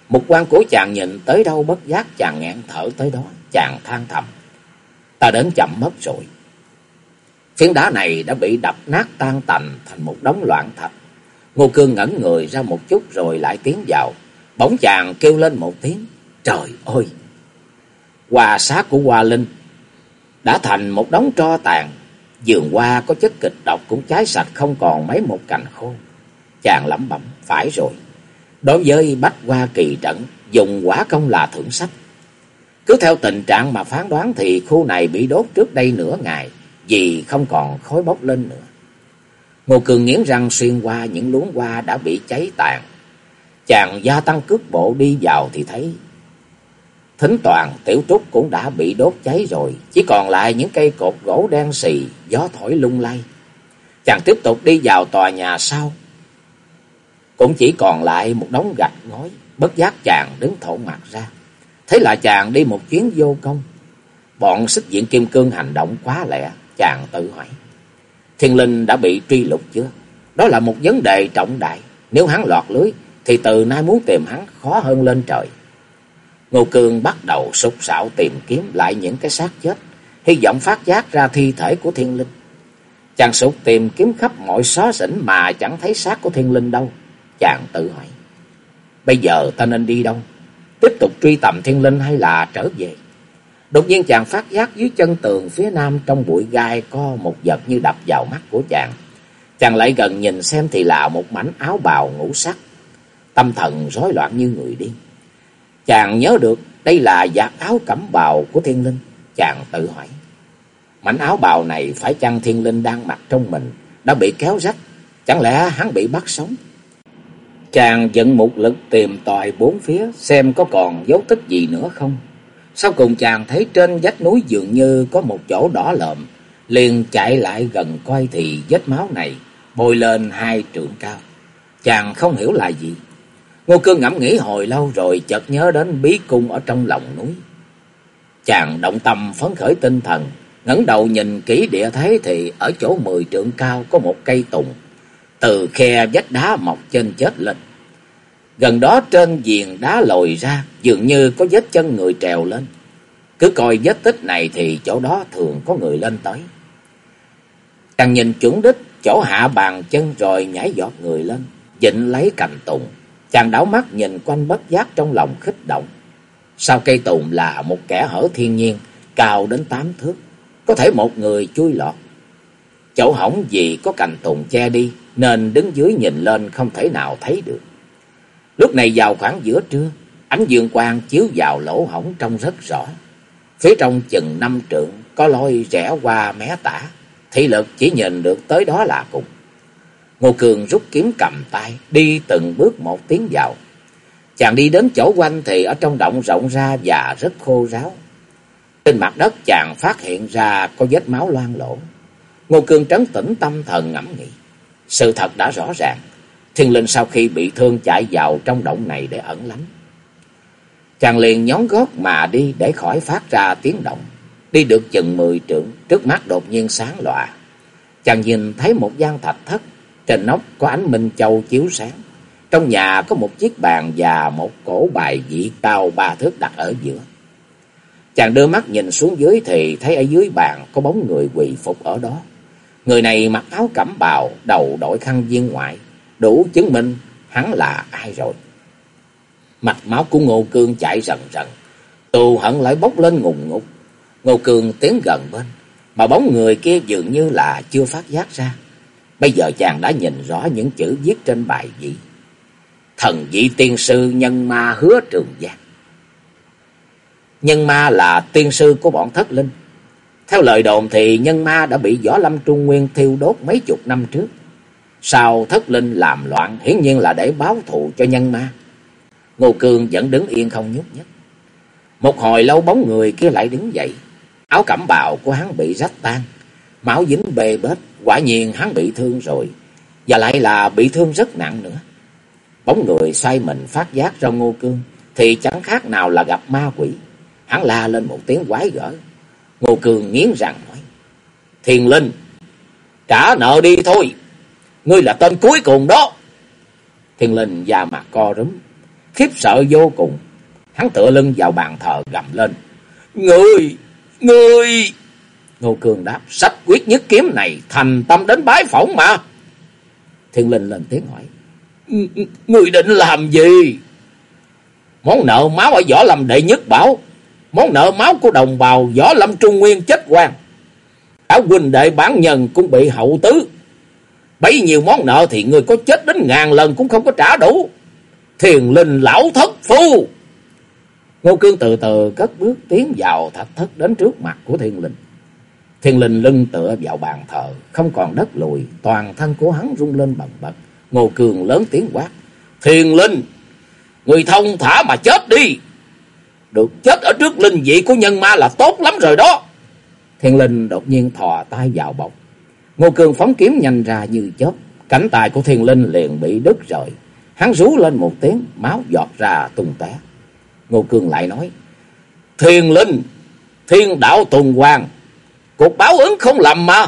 Một quan của chàng nhìn tới đâu, bất giác chàng ngẹn thở tới đó. Chàng than thầm. Ta đến chậm mất rồi. Phiến đá này đã bị đập nát tan tành thành một đống loạn thạch. Ngô Cương ngẩn người ra một chút rồi lại tiến vào. Bỗng chàng kêu lên một tiếng. Trời ơi! Hoa xá của Hoa Linh đã thành một đống tro tàn. Dường hoa có chất kịch độc cũng cháy sạch không còn mấy một cành khô. Chàng lẩm bẩm, phải rồi. Đối với Bách Hoa Kỳ Trận, dùng quả công là thưởng sách. Cứ theo tình trạng mà phán đoán thì khu này bị đốt trước đây nửa ngày, vì không còn khói bốc lên nữa. Ngô Cường nghiến răng xuyên qua những luống hoa đã bị cháy tàn. Chàng gia tăng cước bộ đi vào thì thấy thính toàn tiểu trúc cũng đã bị đốt cháy rồi, chỉ còn lại những cây cột gỗ đen xì, gió thổi lung lay. Chàng tiếp tục đi vào tòa nhà sau. Cũng chỉ còn lại một đống gạch ngói, bất giác chàng đứng thổ mặt ra. Thế là chàng đi một chuyến vô công. Bọn xích diện kim cương hành động quá lẹ, chàng tự hỏi. Thiên linh đã bị truy lục chưa? Đó là một vấn đề trọng đại. Nếu hắn lọt lưới, thì từ nay muốn tìm hắn khó hơn lên trời. Ngô Cương bắt đầu sục sạo tìm kiếm lại những cái xác chết, hy vọng phát giác ra thi thể của thiên linh. Chàng sục tìm kiếm khắp mọi xó xỉnh mà chẳng thấy xác của thiên linh đâu. Chàng tự hỏi, bây giờ ta nên đi đâu? Tiếp tục truy tầm thiên linh hay là trở về? Đột nhiên chàng phát giác dưới chân tường phía nam trong bụi gai có một vật như đập vào mắt của chàng. Chàng lại gần nhìn xem thì là một mảnh áo bào ngũ sắc. Tâm thần rối loạn như người điên. Chàng nhớ được đây là giặc áo cẩm bào của thiên linh. Chàng tự hỏi. Mảnh áo bào này phải chăng thiên linh đang mặc trong mình, đã bị kéo rách. Chẳng lẽ hắn bị bắt sống? Chàng dẫn một lực tìm tòi bốn phía xem có còn dấu tích gì nữa không. Sau cùng chàng thấy trên vách núi dường như có một chỗ đỏ lợm, liền chạy lại gần coi thì vết máu này bôi lên hai trượng cao. Chàng không hiểu là gì. Ngô Cương ngẫm nghĩ hồi lâu rồi chợt nhớ đến bí cung ở trong lòng núi. Chàng động tâm phấn khởi tinh thần, ngẩng đầu nhìn kỹ địa thế thì ở chỗ mười trượng cao có một cây tùng, từ khe vách đá mọc trên chết lên. Gần đó trên viền đá lồi ra, dường như có vết chân người trèo lên. Cứ coi vết tích này thì chỗ đó thường có người lên tới. Chàng nhìn chuẩn đích, chỗ hạ bàn chân rồi nhảy giọt người lên, dịnh lấy cành tùng. Chàng đảo mắt nhìn quanh bất giác trong lòng khích động. Sau cây tùng là một kẻ hở thiên nhiên, cao đến tám thước, có thể một người chui lọt. Chỗ hỏng vì có cành tùng che đi, nên đứng dưới nhìn lên không thể nào thấy được. Lúc này vào khoảng giữa trưa, ánh dương quang chiếu vào lỗ hổng trông rất rõ. Phía trong chừng năm trượng có lôi rẽ qua mé tả, thị lực chỉ nhìn được tới đó là cùng. Ngô Cường rút kiếm cầm tay, đi từng bước một tiến vào. Chàng đi đến chỗ quanh thì ở trong động rộng ra và rất khô ráo. Trên mặt đất chàng phát hiện ra có vết máu loang lổ. Ngô Cường trấn tĩnh tâm thần ngẫm nghĩ. Sự thật đã rõ ràng, Thiên linh sau khi bị thương chạy vào trong động này để ẩn lánh. Chàng liền nhón gót mà đi để khỏi phát ra tiếng động. Đi được chừng mười trượng, trước mắt đột nhiên sáng lòa. Chàng nhìn thấy một gian thạch thất, trên nóc có ánh minh châu chiếu sáng. Trong nhà có một chiếc bàn và một cổ bài vị cao ba thước đặt ở giữa. Chàng đưa mắt nhìn xuống dưới thì thấy ở dưới bàn có bóng người quỳ phục ở đó. Người này mặc áo cẩm bào, đầu đội khăn viên ngoại, đủ chứng minh hắn là ai rồi. Mạch máu của Ngô Cương chạy rần rần, tù hận lại bốc lên ngùng ngục. Ngô Cương tiến gần bên, mà bóng người kia dường như là chưa phát giác ra. Bây giờ chàng đã nhìn rõ những chữ viết trên bài vị. Thần vị tiên sư nhân ma hứa trường giang. Nhân ma là tiên sư của bọn thất linh. Theo lời đồn thì nhân ma đã bị Võ Lâm Trung Nguyên thiêu đốt mấy chục năm trước. Sao thất linh làm loạn, hiển nhiên là để báo thù cho nhân ma. Ngô Cương vẫn đứng yên không nhúc nhích. Một hồi lâu bóng người kia lại đứng dậy. Áo cẩm bào của hắn bị rách tan. Máu dính bê bết. Quả nhiên hắn bị thương rồi. Và lại là bị thương rất nặng nữa. Bóng người xoay mình phát giác ra Ngô Cương. Thì chẳng khác nào là gặp ma quỷ. Hắn la lên một tiếng quái gở. Ngô Cương nghiến răng nói. Thiền Linh. Trả nợ đi thôi. Ngươi là tên cuối cùng đó. Thiên linh già mặt co rúm. Khiếp sợ vô cùng. Hắn tựa lưng vào bàn thờ gầm lên. Ngươi! Ngươi! Ngô Cường đáp. Sách quyết nhất kiếm này, thành tâm đến bái phỏng mà. Thiên linh lên tiếng hỏi. Ngươi định làm gì? Món nợ máu ở võ lâm đệ nhất bảo. Món nợ máu của đồng bào võ lâm trung nguyên chết quan. Cả huynh đệ bản nhân cũng bị hậu tứ Bấy nhiêu món nợ thì người có chết đến ngàn lần cũng không có trả đủ. Thiền linh lão thất phu. Ngô Cương từ từ cất bước tiến vào thạch thất đến trước mặt của thiên linh. Thiên linh lưng tựa vào bàn thờ, không còn đất lùi, toàn thân của hắn rung lên bần bật. Ngô Cương lớn tiếng quát. Thiên linh, người thông thả mà chết đi. Được chết ở trước linh vị của nhân ma là tốt lắm rồi đó. Thiên linh đột nhiên thò tay vào bọc, Ngô Cường phóng kiếm nhanh ra như chớp, cánh tay của Thiên Linh liền bị đứt rồi. Hắn rú lên một tiếng, máu giọt ra tung té. Ngô Cường lại nói: "Thiên Linh, Thiên đạo tuần hoàn, cuộc báo ứng không lầm mà."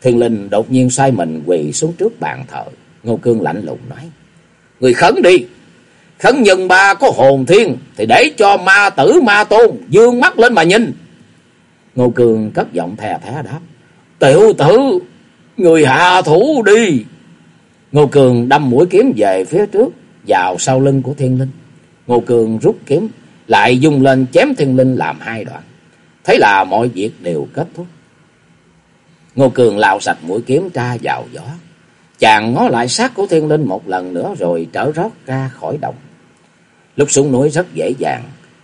Thiên Linh đột nhiên sai mình quỳ xuống trước bàn thờ. Ngô Cương lạnh lùng nói: "Người khấn đi, Khấn nhân ba có hồn thiên thì để cho ma tử ma tôn dương mắt lên mà nhìn. Ngô Cường cất giọng thè thé đáp. Tiểu tử, người hạ thủ đi. Ngô Cường đâm mũi kiếm về phía trước, vào sau lưng của thiên linh. Ngô Cường rút kiếm, lại dùng lên chém thiên linh làm hai đoạn. Thế là mọi việc đều kết thúc. Ngô Cường lao sạch mũi kiếm tra vào gió. Chàng ngó lại sát của thiên linh một lần nữa rồi trở rót ra khỏi động. Lúc xuống núi rất dễ dàng,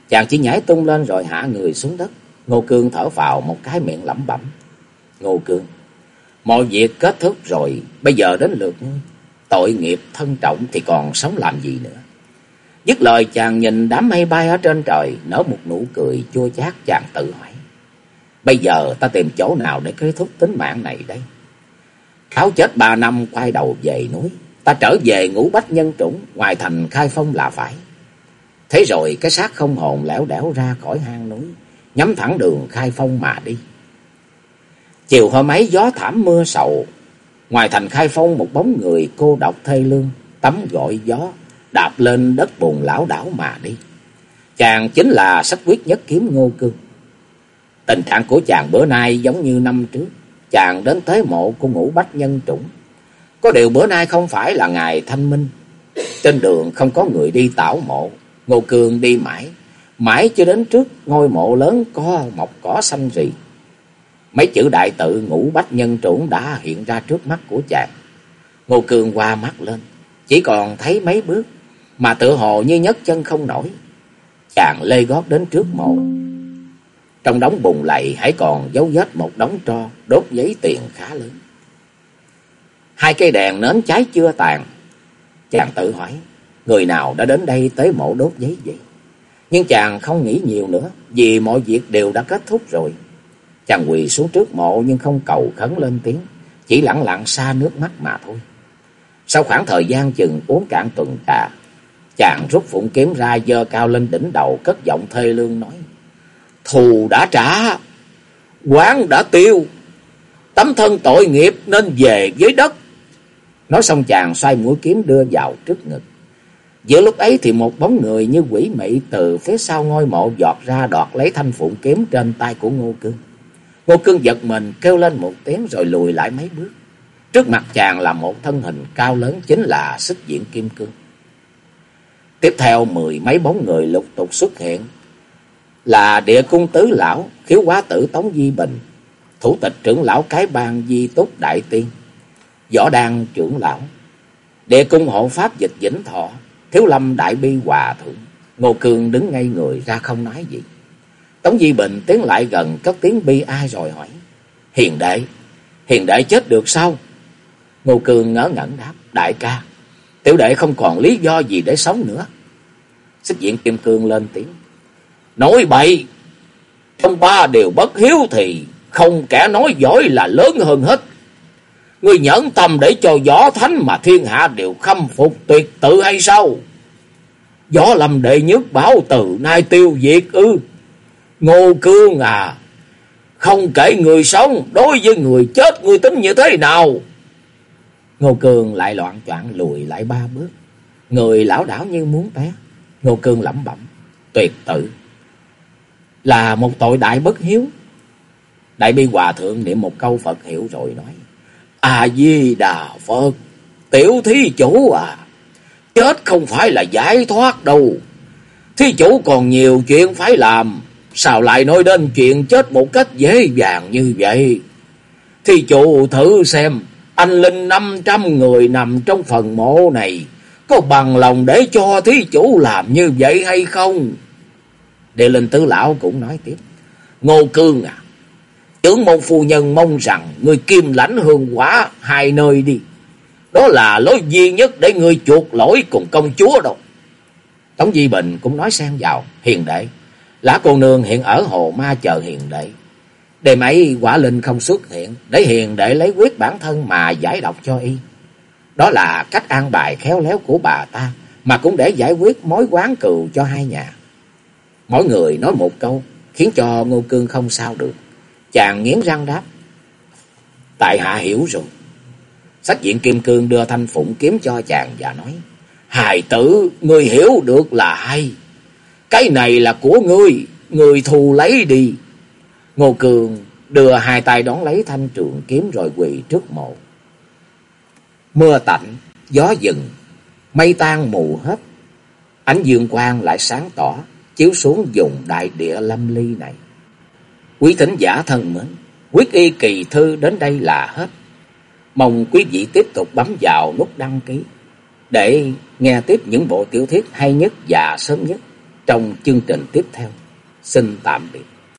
chàng chỉ nhảy tung lên rồi hạ người xuống đất. Ngô Cương thở vào một cái miệng lẩm bẩm. Ngô Cương, mọi việc kết thúc rồi, bây giờ đến lượt. Tội nghiệp thân trọng thì còn sống làm gì nữa. Dứt lời chàng nhìn đám mây bay ở trên trời, nở một nụ cười chua chát chàng tự hỏi. Bây giờ ta tìm chỗ nào để kết thúc tính mạng này đây? Kháo chết ba năm quay đầu về núi, ta trở về ngũ bách nhân trũng, ngoài thành khai phong là phải. Thế rồi cái xác không hồn lẻo đẻo ra khỏi hang núi, nhắm thẳng đường khai phong mà đi. Chiều hôm ấy gió thảm mưa sầu, ngoài thành khai phong một bóng người cô độc thê lương, tắm gọi gió, đạp lên đất bùn lão đảo mà đi. Chàng chính là sách quyết nhất kiếm ngô cương. Tình trạng của chàng bữa nay giống như năm trước, chàng đến tới mộ của ngũ bách nhân trũng. Có điều bữa nay không phải là ngày thanh minh, trên đường không có người đi tảo mộ, Ngô Cương đi mãi, mãi cho đến trước ngôi mộ lớn có mọc cỏ xanh rì. Mấy chữ đại tự ngũ bách nhân trũng đã hiện ra trước mắt của chàng. Ngô Cương qua mắt lên, chỉ còn thấy mấy bước, mà tự hồ như nhấc chân không nổi. Chàng lê gót đến trước mộ. Trong đống bùn lầy hãy còn dấu vết một đống tro đốt giấy tiền khá lớn. Hai cây đèn nến cháy chưa tàn. Chàng tự hỏi, người nào đã đến đây tới mộ đốt giấy vậy? Nhưng chàng không nghĩ nhiều nữa, vì mọi việc đều đã kết thúc rồi. Chàng quỳ xuống trước mộ nhưng không cầu khấn lên tiếng, chỉ lặng lặng xa nước mắt mà thôi. Sau khoảng thời gian chừng uống cạn tuần trà, chàng rút phụng kiếm ra dơ cao lên đỉnh đầu cất giọng thê lương nói. Thù đã trả, quán đã tiêu, tấm thân tội nghiệp nên về với đất. Nói xong chàng xoay mũi kiếm đưa vào trước ngực. Giữa lúc ấy thì một bóng người như quỷ mị từ phía sau ngôi mộ giọt ra đọt lấy thanh phụng kiếm trên tay của Ngô Cương. Ngô Cương giật mình kêu lên một tiếng rồi lùi lại mấy bước. Trước mặt chàng là một thân hình cao lớn chính là xích diện kim cương. Tiếp theo mười mấy bóng người lục tục xuất hiện. Là địa cung tứ lão, khiếu quá tử Tống Di Bình, thủ tịch trưởng lão cái bang Di Túc Đại Tiên, võ đan trưởng lão, địa cung hộ pháp dịch vĩnh thọ, thiếu lâm đại bi hòa thượng. Ngô Cương đứng ngay người ra không nói gì. Tống Di Bình tiến lại gần cất tiếng bi ai rồi hỏi. Hiền đệ, hiền đệ chết được sao? Ngô Cương ngỡ ngẩn đáp. Đại ca, tiểu đệ không còn lý do gì để sống nữa. Xích diện Kim Cương lên tiếng. Nói bậy, trong ba điều bất hiếu thì không kẻ nói giỏi là lớn hơn hết. Ngươi nhẫn tâm để cho gió thánh mà thiên hạ đều khâm phục tuyệt tự hay sao? Gió lầm đệ nhất bảo từ nay tiêu diệt ư. Ngô Cương à, không kể người sống, đối với người chết ngươi tính như thế nào? Ngô Cương lại loạn choạng lùi lại ba bước. Người lão đảo như muốn té. Ngô Cương lẩm bẩm, tuyệt tự. Là một tội đại bất hiếu. Đại bi hòa thượng niệm một câu Phật hiểu rồi nói. A-di-đà Phật, tiểu thí chủ à, chết không phải là giải thoát đâu. Thí chủ còn nhiều chuyện phải làm, sao lại nói đến chuyện chết một cách dễ dàng như vậy? thì chủ thử xem, anh linh năm trăm người nằm trong phần mộ này, có bằng lòng để cho thí chủ làm như vậy hay không? Địa linh tứ lão cũng nói tiếp. Ngô Cương à, Trưởng môn phu nhân mong rằng người kim lãnh hương quả hai nơi đi. Đó là lối duy nhất để người chuộc lỗi cùng công chúa đâu. Tống Di Bình cũng nói xen vào. Hiền đệ. Lã cô nương hiện ở hồ ma chờ hiền đệ. Đêm ấy quả linh không xuất hiện. Để hiền đệ lấy quyết bản thân mà giải độc cho y. Đó là cách an bài khéo léo của bà ta. Mà cũng để giải quyết mối quán cừu cho hai nhà. Mỗi người nói một câu. Khiến cho Ngô Cương không sao được. Chàng nghiến răng đáp. Tại hạ hiểu rồi. Sách diện kim cương đưa thanh phụng kiếm cho chàng và nói. Hài tử, người hiểu được là hay. Cái này là của ngươi, ngươi thu lấy đi. Ngô Cường đưa hai tay đón lấy thanh trường kiếm rồi quỳ trước mộ. Mưa tạnh, gió dừng, mây tan mù hết. Ánh dương quang lại sáng tỏ, chiếu xuống vùng đại địa lâm ly này. Quý thính giả thân mến, quyết y kỳ thư đến đây là hết. Mong quý vị tiếp tục bấm vào nút đăng ký để nghe tiếp những bộ tiểu thuyết hay nhất và sớm nhất trong chương trình tiếp theo. Xin tạm biệt.